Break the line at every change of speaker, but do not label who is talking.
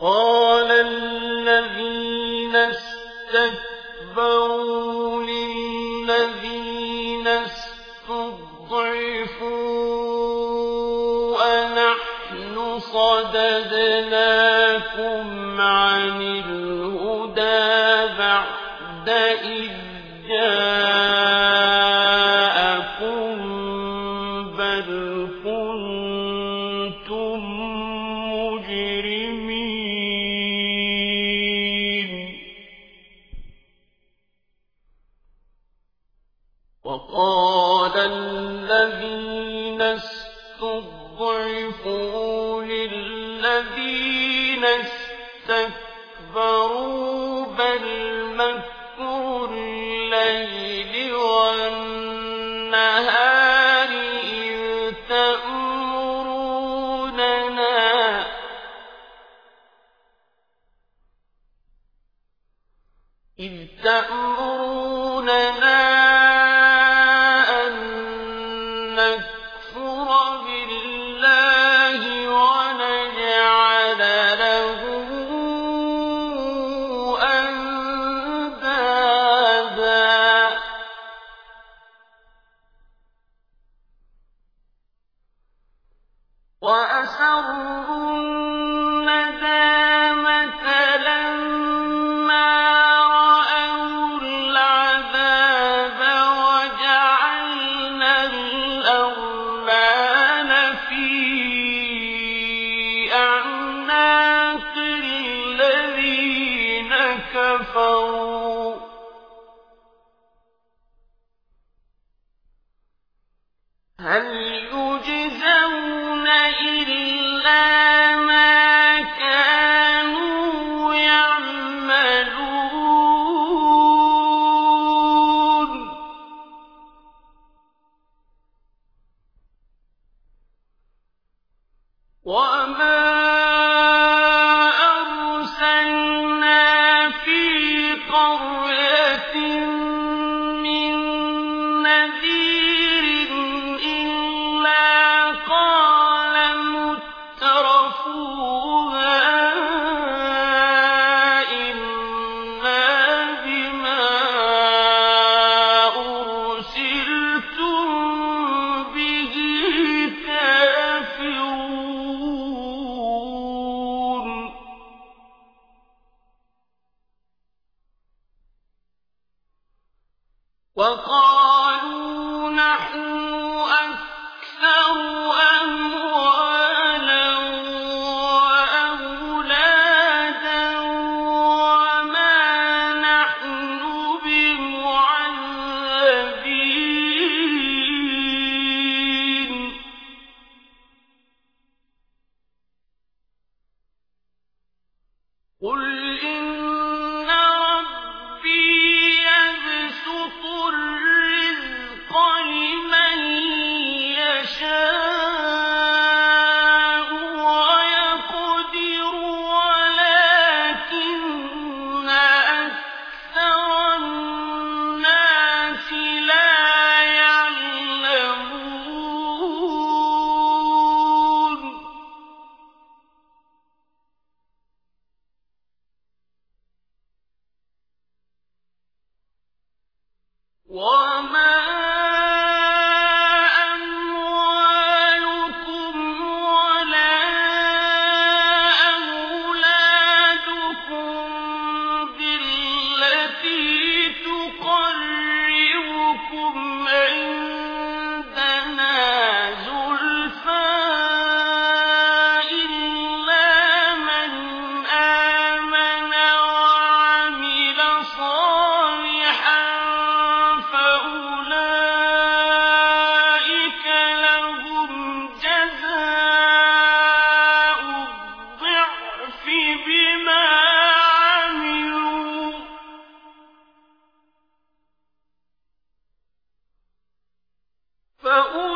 قال الذين استكبروا للذين استضعفوا أنحن صددناكم عن الهدى بعد إذ جاءكم وقال الذين استضعفوا للذين استكبروا بل مكر الليل والنهار إذ تأمروننا. إذ تأمروننا وأسروا الندامة لما رأوا العذاب وجعلنا الأغلال في أعناق الذين كفروا. وما وقالوا نحن أكثر أموالا وأولادا وما نحن قل إن What? فأولئك